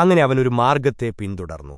അങ്ങനെ അവനൊരു മാർഗത്തെ പിന്തുടർന്നു